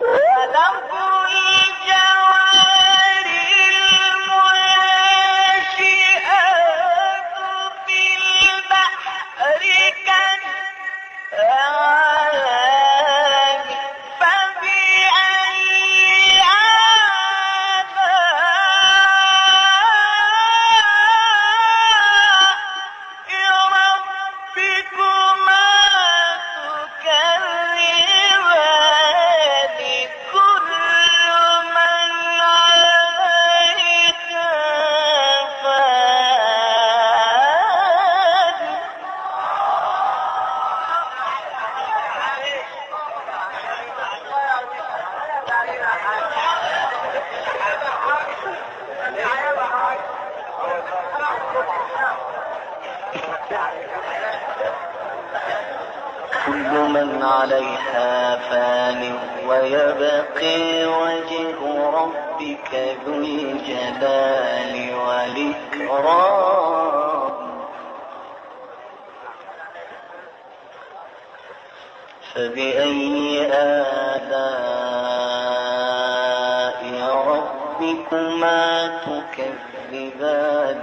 فلم يجب كل من عليها فان ويبقي وجه ربك ذو الجلال والإكرام. فبأي آلاء ربكما تكذبان؟